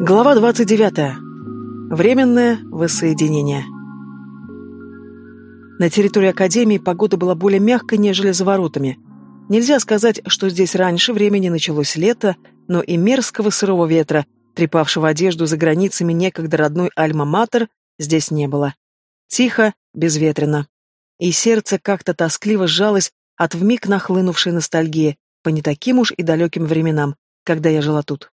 Глава 29. Временное воссоединение. На территории Академии погода была более мягкой, нежели за воротами. Нельзя сказать, что здесь раньше времени началось лето, но и мерзкого сырого ветра, трепавшего одежду за границами некогда родной Альма-Матер, здесь не было. Тихо, безветренно. И сердце как-то тоскливо сжалось от вмиг нахлынувшей ностальгии по не таким уж и далеким временам, когда я жила тут.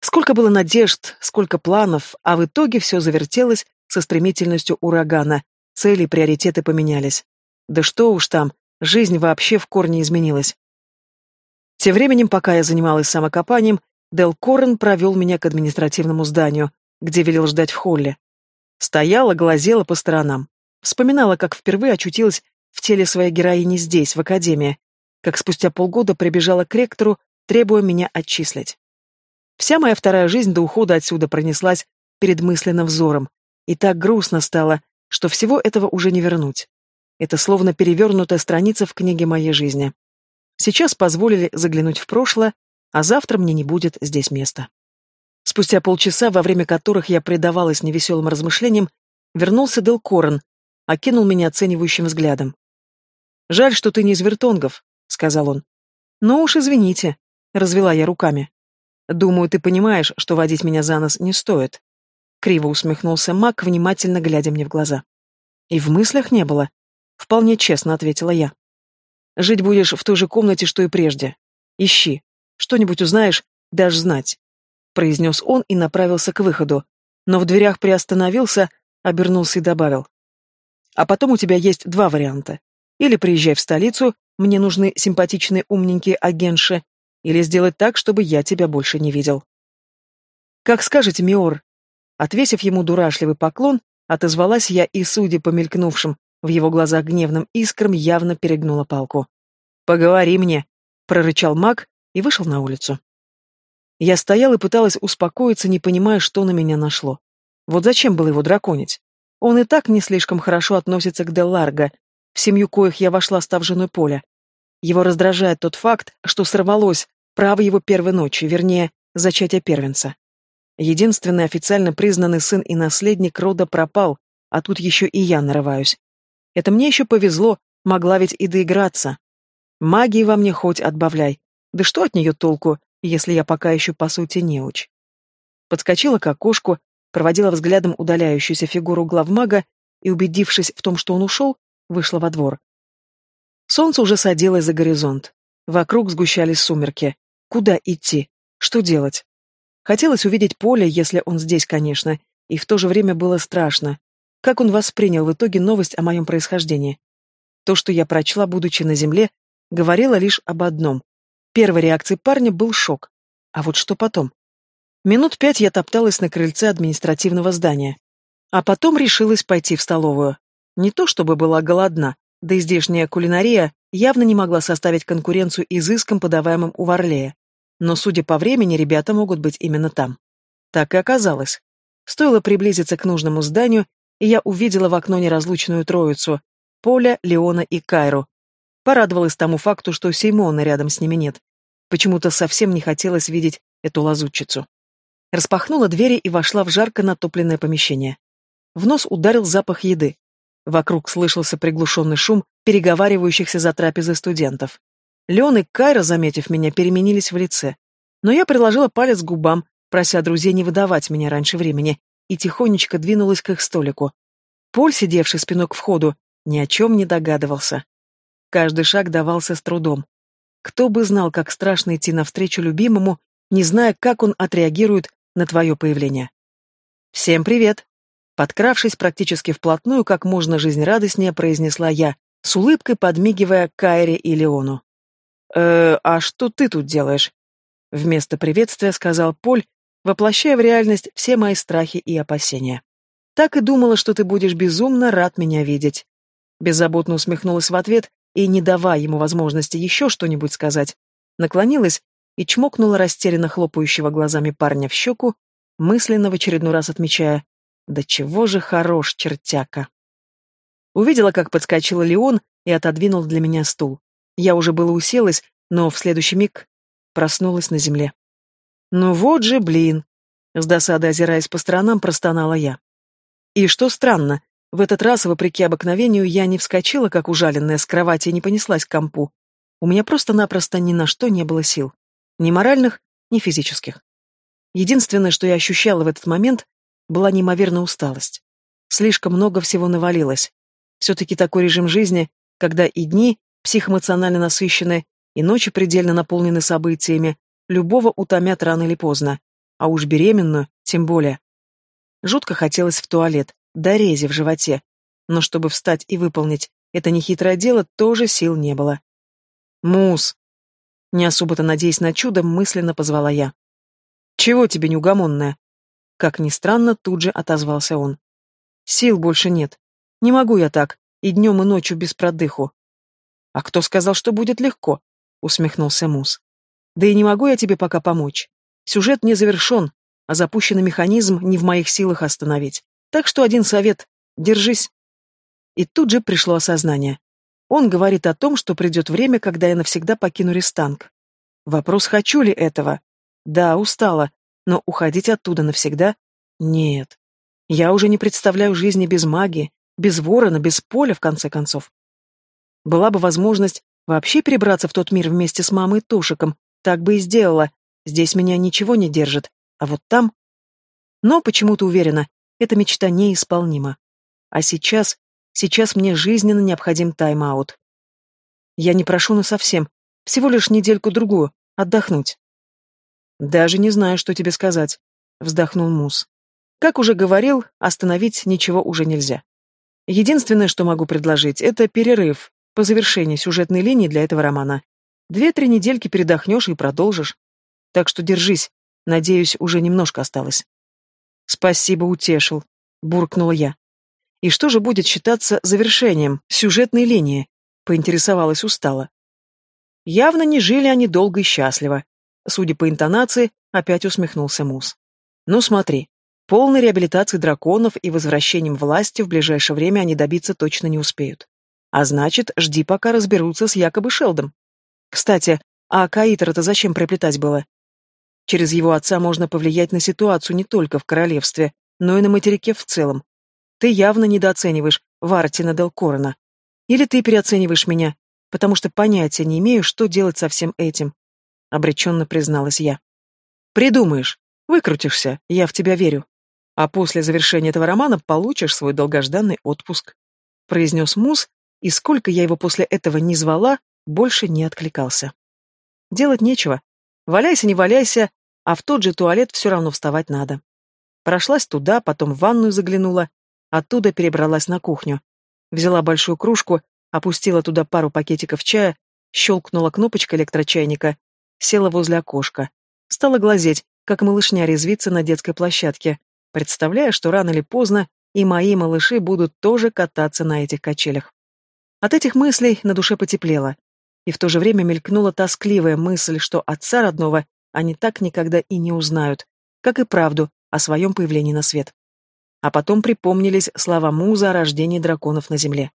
Сколько было надежд, сколько планов, а в итоге все завертелось со стремительностью урагана, цели и приоритеты поменялись. Да что уж там, жизнь вообще в корне изменилась. Тем временем, пока я занималась самокопанием, Дел Коррен провел меня к административному зданию, где велел ждать в холле. Стояла, глазела по сторонам. Вспоминала, как впервые очутилась в теле своей героини здесь, в академии, как спустя полгода прибежала к ректору, требуя меня отчислить. Вся моя вторая жизнь до ухода отсюда пронеслась перед мысленным взором, и так грустно стало, что всего этого уже не вернуть. Это словно перевернутая страница в книге моей жизни. Сейчас позволили заглянуть в прошлое, а завтра мне не будет здесь места. Спустя полчаса, во время которых я предавалась невеселым размышлениям, вернулся Дел Корен, окинул меня оценивающим взглядом. «Жаль, что ты не из вертонгов», — сказал он. «Ну уж извините», — развела я руками. Думаю, ты понимаешь, что водить меня за нос не стоит. Криво усмехнулся Мак, внимательно глядя мне в глаза. И в мыслях не было. Вполне честно ответила я. Жить будешь в той же комнате, что и прежде. Ищи. Что-нибудь узнаешь, дашь знать. Произнес он и направился к выходу. Но в дверях приостановился, обернулся и добавил. А потом у тебя есть два варианта. Или приезжай в столицу, мне нужны симпатичные умненькие агентши, или сделать так, чтобы я тебя больше не видел. Как скажете, Миор. Отвесив ему дурашливый поклон, отозвалась я и, судя по мелькнувшим в его глазах гневным искрам, явно перегнула палку. «Поговори мне», — прорычал маг и вышел на улицу. Я стоял и пыталась успокоиться, не понимая, что на меня нашло. Вот зачем было его драконить? Он и так не слишком хорошо относится к Делларго, в семью коих я вошла, став женой Поля. Его раздражает тот факт, что сорвалось право его первой ночи, вернее, зачатия первенца. Единственный официально признанный сын и наследник рода пропал, а тут еще и я нарываюсь. Это мне еще повезло, могла ведь и доиграться. Магии во мне хоть отбавляй. Да что от нее толку, если я пока еще по сути неуч? Подскочила к окошку, проводила взглядом удаляющуюся фигуру главмага и, убедившись в том, что он ушел, вышла во двор. Солнце уже садилось за горизонт. Вокруг сгущались сумерки. Куда идти? Что делать? Хотелось увидеть поле, если он здесь, конечно, и в то же время было страшно. Как он воспринял в итоге новость о моем происхождении? То, что я прочла, будучи на земле, говорило лишь об одном. Первой реакцией парня был шок. А вот что потом? Минут пять я топталась на крыльце административного здания. А потом решилась пойти в столовую. Не то чтобы была голодна, да и здешняя кулинария явно не могла составить конкуренцию изыскам, подаваемым у Варлея. Но, судя по времени, ребята могут быть именно там. Так и оказалось. Стоило приблизиться к нужному зданию, и я увидела в окно неразлучную троицу — Поля, Леона и Кайру. Порадовалась тому факту, что Сеймона рядом с ними нет. Почему-то совсем не хотелось видеть эту лазутчицу. Распахнула двери и вошла в жарко натопленное помещение. В нос ударил запах еды. Вокруг слышался приглушенный шум переговаривающихся за трапезой студентов. Леон и Кайра, заметив меня, переменились в лице. Но я приложила палец к губам, прося друзей не выдавать меня раньше времени, и тихонечко двинулась к их столику. Поль, сидевший спиной к входу, ни о чем не догадывался. Каждый шаг давался с трудом. Кто бы знал, как страшно идти навстречу любимому, не зная, как он отреагирует на твое появление. «Всем привет!» Подкравшись практически вплотную, как можно жизнерадостнее, произнесла я, с улыбкой подмигивая Кайре и Леону. «Э, а что ты тут делаешь?» Вместо приветствия сказал Поль, воплощая в реальность все мои страхи и опасения. «Так и думала, что ты будешь безумно рад меня видеть». Беззаботно усмехнулась в ответ и, не давая ему возможности еще что-нибудь сказать, наклонилась и чмокнула растерянно хлопающего глазами парня в щеку, мысленно в очередной раз отмечая да чего же хорош чертяка. Увидела, как подскочил Леон и отодвинул для меня стул. Я уже было уселась, но в следующий миг проснулась на земле. Ну вот же, блин. С досадой озираясь по сторонам, простонала я. И что странно, в этот раз, вопреки обыкновению, я не вскочила, как ужаленная, с кровати и не понеслась к компу. У меня просто-напросто ни на что не было сил. Ни моральных, ни физических. Единственное, что я ощущала в этот момент, была неимоверная усталость. Слишком много всего навалилось. Все-таки такой режим жизни, когда и дни психоэмоционально насыщены, и ночи предельно наполнены событиями, любого утомят рано или поздно, а уж беременную тем более. Жутко хотелось в туалет, до рези в животе, но чтобы встать и выполнить это нехитрое дело, тоже сил не было. «Мус!» Не особо-то надеясь на чудо, мысленно позвала я. «Чего тебе неугомонная?» Как ни странно, тут же отозвался он. «Сил больше нет. Не могу я так, и днем, и ночью без продыху». «А кто сказал, что будет легко?» — усмехнулся Мус. «Да и не могу я тебе пока помочь. Сюжет не завершен, а запущенный механизм не в моих силах остановить. Так что один совет — держись. И тут же пришло осознание. Он говорит о том, что придет время, когда я навсегда покину Рестанг. Вопрос, хочу ли этого? Да, устала, но уходить оттуда навсегда? Нет. Я уже не представляю жизни без магии, без ворона, без поля, в конце концов. Была бы возможность вообще перебраться в тот мир вместе с мамой и Тошиком, так бы и сделала. Здесь меня ничего не держит, а вот там... Но почему-то уверена, эта мечта неисполнима. А сейчас, сейчас мне жизненно необходим тайм-аут. Я не прошу на совсем, всего лишь недельку-другую, отдохнуть. Даже не знаю, что тебе сказать, вздохнул Мус. Как уже говорил, остановить ничего уже нельзя. Единственное, что могу предложить, это перерыв по завершении сюжетной линии для этого романа. Две-три недельки передохнешь и продолжишь. Так что держись, надеюсь, уже немножко осталось. «Спасибо, утешил», — буркнула я. «И что же будет считаться завершением сюжетной линии?» — поинтересовалась устало. Явно не жили они долго и счастливо. Судя по интонации, опять усмехнулся Мус. «Ну смотри, полной реабилитации драконов и возвращением власти в ближайшее время они добиться точно не успеют. А значит, жди, пока разберутся с якобы Шелдом. Кстати, а Каитера-то зачем приплетать было? Через его отца можно повлиять на ситуацию не только в королевстве, но и на материке в целом. Ты явно недооцениваешь Вартина Дел Корона. Или ты переоцениваешь меня, потому что понятия не имею, что делать со всем этим. Обреченно призналась я. Придумаешь, выкрутишься, я в тебя верю. А после завершения этого романа получишь свой долгожданный отпуск. Произнес Мус, и сколько я его после этого не звала, больше не откликался. Делать нечего. Валяйся, не валяйся, а в тот же туалет все равно вставать надо. Прошлась туда, потом в ванную заглянула, оттуда перебралась на кухню. Взяла большую кружку, опустила туда пару пакетиков чая, щелкнула кнопочка электрочайника, села возле окошка. Стала глазеть, как малышня резвится на детской площадке, представляя, что рано или поздно и мои малыши будут тоже кататься на этих качелях. От этих мыслей на душе потеплело, и в то же время мелькнула тоскливая мысль, что отца родного они так никогда и не узнают, как и правду о своем появлении на свет. А потом припомнились слова Муза о рождении драконов на земле.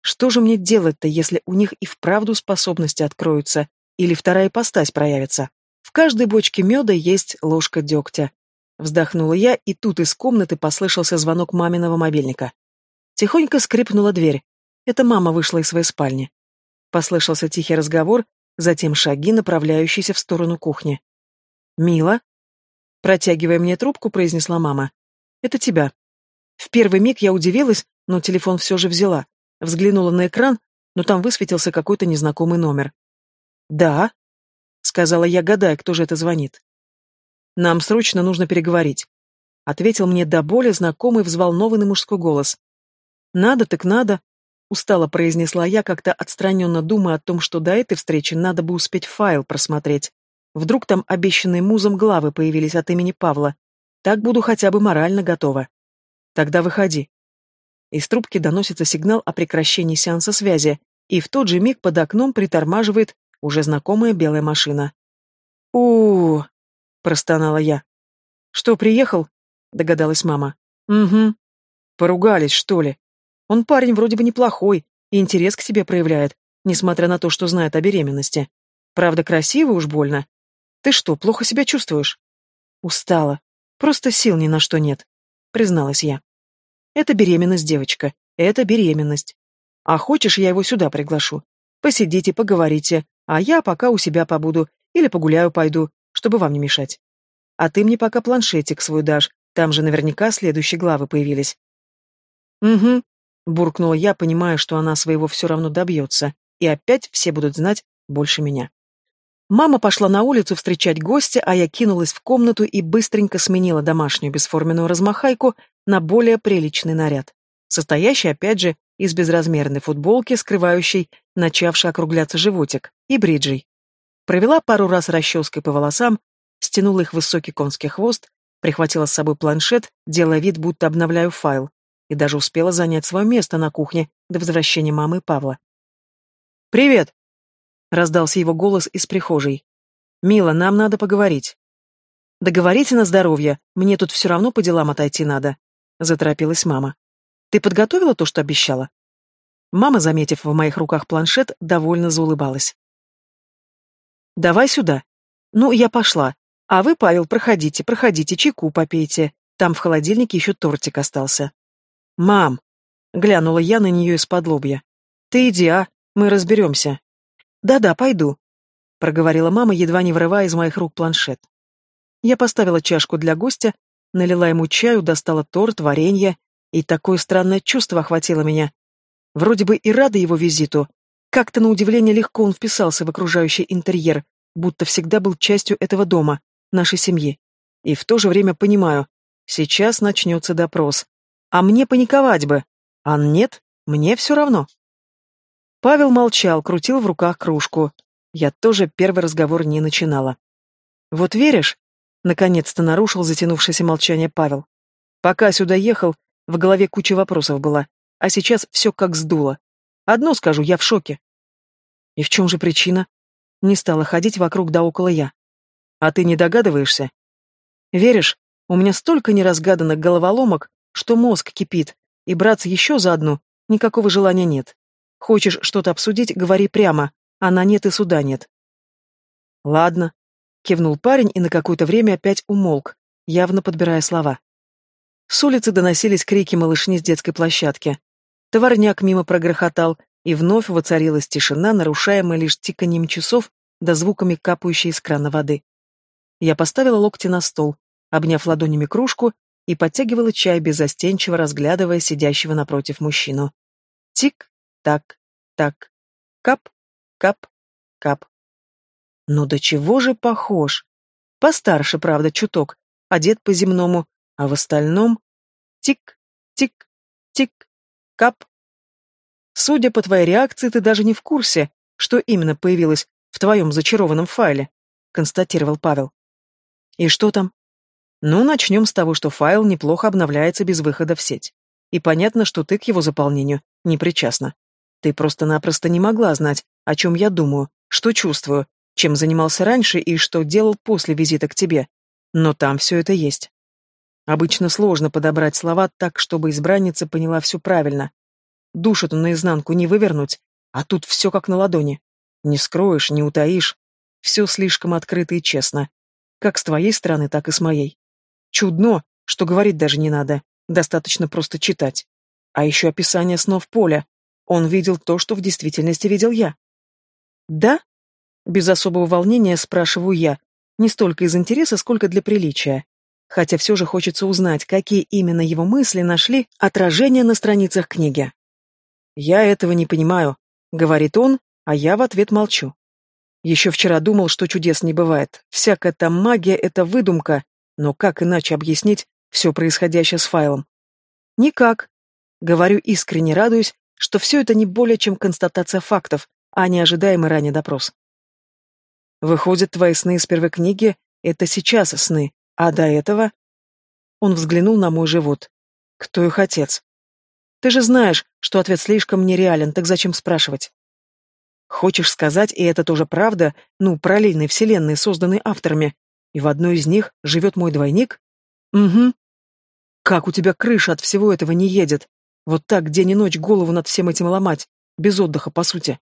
Что же мне делать-то, если у них и вправду способности откроются, или вторая ипостась проявится? В каждой бочке меда есть ложка дегтя. Вздохнула я, и тут из комнаты послышался звонок маминого мобильника. Тихонько скрипнула дверь. Это мама вышла из своей спальни. Послышался тихий разговор, затем шаги, направляющиеся в сторону кухни. «Мила?» Протягивая мне трубку, произнесла мама. «Это тебя». В первый миг я удивилась, но телефон все же взяла. Взглянула на экран, но там высветился какой-то незнакомый номер. «Да», — сказала я, гадая, кто же это звонит. «Нам срочно нужно переговорить», — ответил мне до боли знакомый взволнованный мужской голос. «Надо так надо», Устало произнесла я, как-то отстраненно думая о том, что до этой встречи надо бы успеть файл просмотреть. Вдруг там обещанные музом главы появились от имени Павла. Так буду хотя бы морально готова. Тогда выходи. Из трубки доносится сигнал о прекращении сеанса связи, и в тот же миг под окном притормаживает уже знакомая белая машина. у, простонала я. «Что, приехал?» — догадалась мама. «Угу. Поругались, что ли?» Он парень вроде бы неплохой и интерес к тебе проявляет, несмотря на то, что знает о беременности. Правда, красивый уж больно. Ты что, плохо себя чувствуешь? Устала. Просто сил ни на что нет, призналась я. Это беременность, девочка, это беременность. А хочешь, я его сюда приглашу? Посидите, поговорите, а я пока у себя побуду или погуляю пойду, чтобы вам не мешать. А ты мне пока планшетик свой дашь, там же наверняка следующие главы появились. Угу, буркнула я, понимая, что она своего все равно добьется, и опять все будут знать больше меня. Мама пошла на улицу встречать гостя, а я кинулась в комнату и быстренько сменила домашнюю бесформенную размахайку на более приличный наряд, состоящий, опять же, из безразмерной футболки, скрывающей начавший округляться животик, и бриджей. Провела пару раз расческой по волосам, стянула их высокий конский хвост, прихватила с собой планшет, делая вид, будто обновляю файл, и даже успела занять свое место на кухне до возвращения мамы и Павла. «Привет!» — раздался его голос из прихожей. «Мила, нам надо поговорить». «Договорите на здоровье, мне тут все равно по делам отойти надо», — заторопилась мама. «Ты подготовила то, что обещала?» Мама, заметив в моих руках планшет, довольно заулыбалась. «Давай сюда. Ну, я пошла. А вы, Павел, проходите, проходите, чайку попейте. Там в холодильнике еще тортик остался». «Мам!» — глянула я на нее из-под лобья. «Ты иди, а? Мы разберемся». «Да-да, пойду», — проговорила мама, едва не вырывая из моих рук планшет. Я поставила чашку для гостя, налила ему чаю, достала торт, варенье, и такое странное чувство охватило меня. Вроде бы и рада его визиту. Как-то на удивление легко он вписался в окружающий интерьер, будто всегда был частью этого дома, нашей семьи. И в то же время понимаю, сейчас начнется допрос. А мне паниковать бы. А нет, мне все равно. Павел молчал, крутил в руках кружку. Я тоже первый разговор не начинала. «Вот веришь?» — наконец-то нарушил затянувшееся молчание Павел. «Пока сюда ехал, в голове куча вопросов была, а сейчас все как сдуло. Одно скажу, я в шоке». «И в чем же причина?» Не стала ходить вокруг да около я. «А ты не догадываешься?» «Веришь, у меня столько неразгаданных головоломок, что мозг кипит, и браться еще за одну никакого желания нет. Хочешь что-то обсудить, говори прямо, а на нет и суда нет. Ладно, кивнул парень и на какое-то время опять умолк, явно подбирая слова. С улицы доносились крики малышни с детской площадки. Товарняк мимо прогрохотал, и вновь воцарилась тишина, нарушаемая лишь тиканьем часов да звуками капающей из крана воды. Я поставила локти на стол, обняв ладонями кружку, и подтягивала чай, беззастенчиво разглядывая сидящего напротив мужчину. Тик, так, так. Кап, кап, кап. Ну до чего же похож? Постарше, правда, чуток, одет по-земному, а в остальном тик, тик, тик, кап. Судя по твоей реакции, ты даже не в курсе, что именно появилось в твоем зачарованном файле, констатировал Павел. И что там? Ну, начнем с того, что файл неплохо обновляется без выхода в сеть. И понятно, что ты к его заполнению не причастна. Ты просто-напросто не могла знать, о чем я думаю, что чувствую, чем занимался раньше и что делал после визита к тебе. Но там все это есть. Обычно сложно подобрать слова так, чтобы избранница поняла все правильно. Душу-то наизнанку не вывернуть, а тут все как на ладони. Не скроешь, не утаишь. Все слишком открыто и честно. Как с твоей стороны, так и с моей. Чудно, что говорить даже не надо. Достаточно просто читать. А еще описание снов поля. Он видел то, что в действительности видел я. Да? Без особого волнения спрашиваю я, не столько из интереса, сколько для приличия. Хотя все же хочется узнать, какие именно его мысли нашли отражение на страницах книги. «Я этого не понимаю», — говорит он, а я в ответ молчу. Еще вчера думал, что чудес не бывает. Всякая там магия — это выдумка, но как иначе объяснить все происходящее с файлом? Никак. Говорю искренне радуюсь, что все это не более чем констатация фактов, а не ожидаемый ранее допрос. Выходит, твои сны из первой книги — это сейчас сны, а до этого... Он взглянул на мой живот. Кто их отец? Ты же знаешь, что ответ слишком нереален, так зачем спрашивать? Хочешь сказать, и это тоже правда, ну, параллельные вселенные, созданные авторами, и в одной из них живет мой двойник? Угу. Как у тебя крыша от всего этого не едет? Вот так день и ночь голову над всем этим ломать, без отдыха, по сути.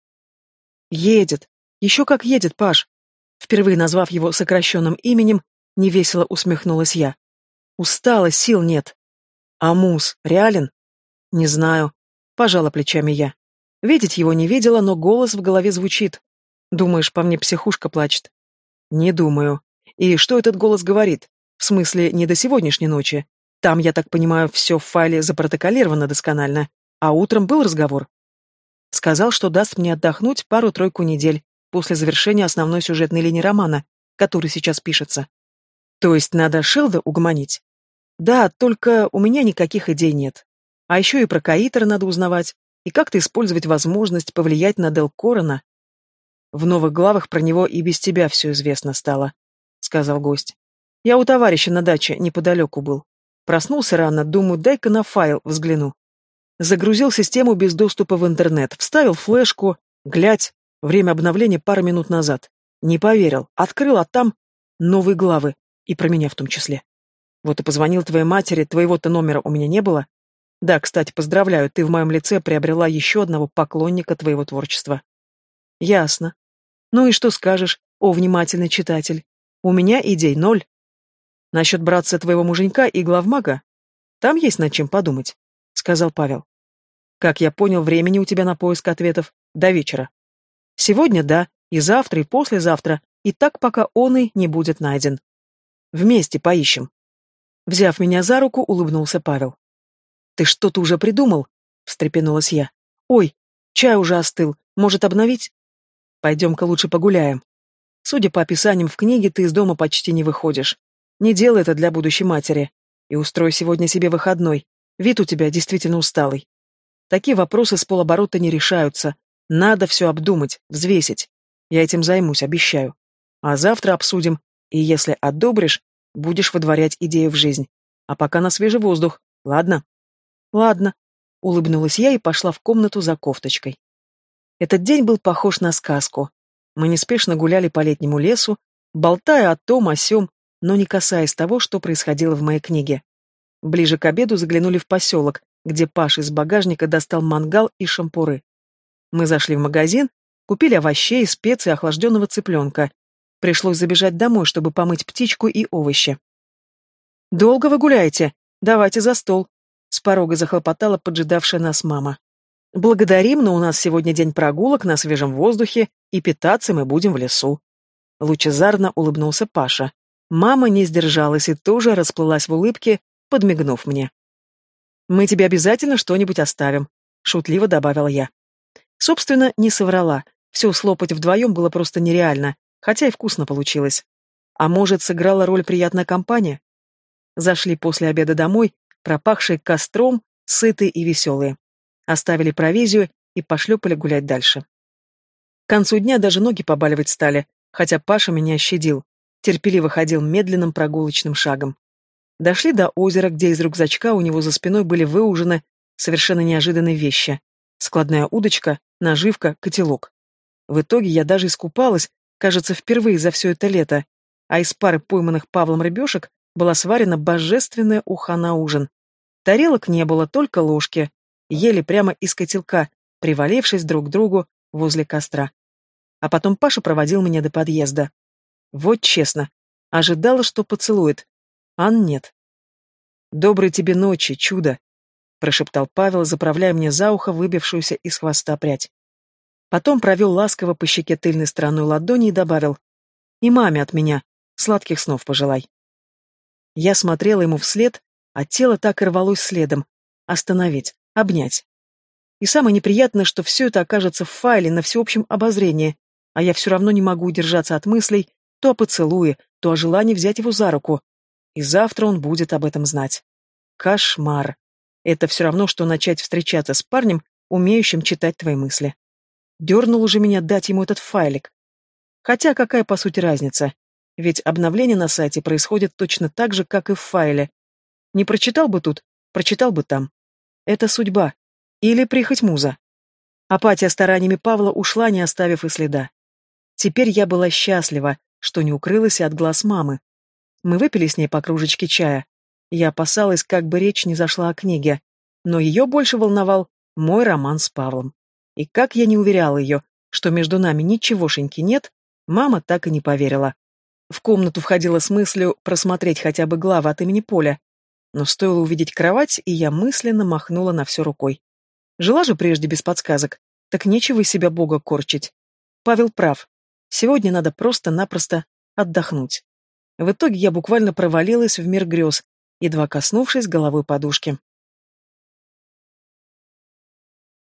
Едет. Еще как едет, Паш. Впервые назвав его сокращенным именем, невесело усмехнулась я. Устала, сил нет. А Мус реален? Не знаю. Пожала плечами я. Видеть его не видела, но голос в голове звучит. Думаешь, по мне психушка плачет? Не думаю. И что этот голос говорит? В смысле, не до сегодняшней ночи. Там, я так понимаю, все в файле запротоколировано досконально. А утром был разговор. Сказал, что даст мне отдохнуть пару-тройку недель после завершения основной сюжетной линии романа, который сейчас пишется. То есть надо Шелда угомонить? Да, только у меня никаких идей нет. А еще и про Каитера надо узнавать, и как-то использовать возможность повлиять на Дел Корона. В новых главах про него и без тебя все известно стало, — сказал гость. Я у товарища на даче неподалеку был. Проснулся рано, думаю, дай-ка на файл взгляну. Загрузил систему без доступа в интернет, вставил флешку, глядь, время обновления пару минут назад. Не поверил, открыл, а там новые главы, и про меня в том числе. Вот и позвонил твоей матери, твоего-то номера у меня не было. Да, кстати, поздравляю, ты в моем лице приобрела еще одного поклонника твоего творчества. Ясно. Ну и что скажешь, о внимательный читатель? У меня идей ноль. Насчет братца твоего муженька и главмага? Там есть над чем подумать, — сказал Павел. Как я понял, времени у тебя на поиск ответов до вечера. Сегодня да, и завтра, и послезавтра, и так пока он и не будет найден. Вместе поищем. Взяв меня за руку, улыбнулся Павел. «Ты что-то уже придумал?» — встрепенулась я. «Ой, чай уже остыл. Может, обновить?» «Пойдем-ка лучше погуляем. Судя по описаниям в книге, ты из дома почти не выходишь. Не делай это для будущей матери. И устрой сегодня себе выходной. Вид у тебя действительно усталый. Такие вопросы с полоборота не решаются. Надо все обдумать, взвесить. Я этим займусь, обещаю. А завтра обсудим, и если одобришь, будешь выдворять идею в жизнь. А пока на свежий воздух, ладно? Ладно. Улыбнулась я и пошла в комнату за кофточкой. Этот день был похож на сказку. Мы неспешно гуляли по летнему лесу, болтая о том, о сём, но не касаясь того, что происходило в моей книге. Ближе к обеду заглянули в поселок, где Паша из багажника достал мангал и шампуры. Мы зашли в магазин, купили овощей, специй, охлажденного цыпленка. Пришлось забежать домой, чтобы помыть птичку и овощи. «Долго вы гуляете? Давайте за стол», — с порога захлопотала поджидавшая нас мама. «Благодарим, но у нас сегодня день прогулок на свежем воздухе, и питаться мы будем в лесу». Лучезарно улыбнулся Паша. Мама не сдержалась и тоже расплылась в улыбке, подмигнув мне. «Мы тебе обязательно что-нибудь оставим», — шутливо добавила я. Собственно, не соврала. Все слопать вдвоем было просто нереально, хотя и вкусно получилось. А может, сыграла роль приятная компания? Зашли после обеда домой, пропахшие костром, сытые и веселые. Оставили провизию и пошлепали гулять дальше. К концу дня даже ноги побаливать стали, хотя Паша меня щадил, терпеливо ходил медленным прогулочным шагом. Дошли до озера, где из рюкзачка у него за спиной были выужены совершенно неожиданные вещи. Складная удочка, наживка, котелок. В итоге я даже искупалась, кажется, впервые за все это лето, а из пары пойманных Павлом рыбешек была сварена божественная уха на ужин. Тарелок не было, только ложки. Ели прямо из котелка, привалившись друг к другу возле костра. А потом Паша проводил меня до подъезда. Вот честно, ожидала, что поцелует, Ан нет. «Доброй тебе ночи, чудо!» — прошептал Павел, заправляя мне за ухо выбившуюся из хвоста прядь. Потом провел ласково по щеке тыльной стороной ладони и добавил «И маме от меня, сладких снов пожелай». Я смотрела ему вслед, а тело так и рвалось следом. Остановить, обнять. И самое неприятное, что все это окажется в файле на всеобщем обозрении, а я все равно не могу удержаться от мыслей то о поцелуе, то о желании взять его за руку, и завтра он будет об этом знать. Кошмар. Это все равно, что начать встречаться с парнем, умеющим читать твои мысли. Дернул уже меня дать ему этот файлик. Хотя какая по сути разница? Ведь обновление на сайте происходит точно так же, как и в файле. Не прочитал бы тут, прочитал бы там. Это судьба. Или прихоть муза. Апатия стараниями Павла ушла, не оставив и следа. Теперь я была счастлива, что не укрылась от глаз мамы. Мы выпили с ней по кружечке чая. Я опасалась, как бы речь не зашла о книге, но ее больше волновал мой роман с Павлом. И как я не уверяла ее, что между нами ничегошеньки нет, мама так и не поверила. В комнату входила с мыслью просмотреть хотя бы главы от имени Поля, Но стоило увидеть кровать, и я мысленно махнула на все рукой. Жила же прежде без подсказок, так нечего из себя Бога корчить. Павел прав. Сегодня надо просто-напросто отдохнуть. В итоге я буквально провалилась в мир грез, едва коснувшись головой подушки.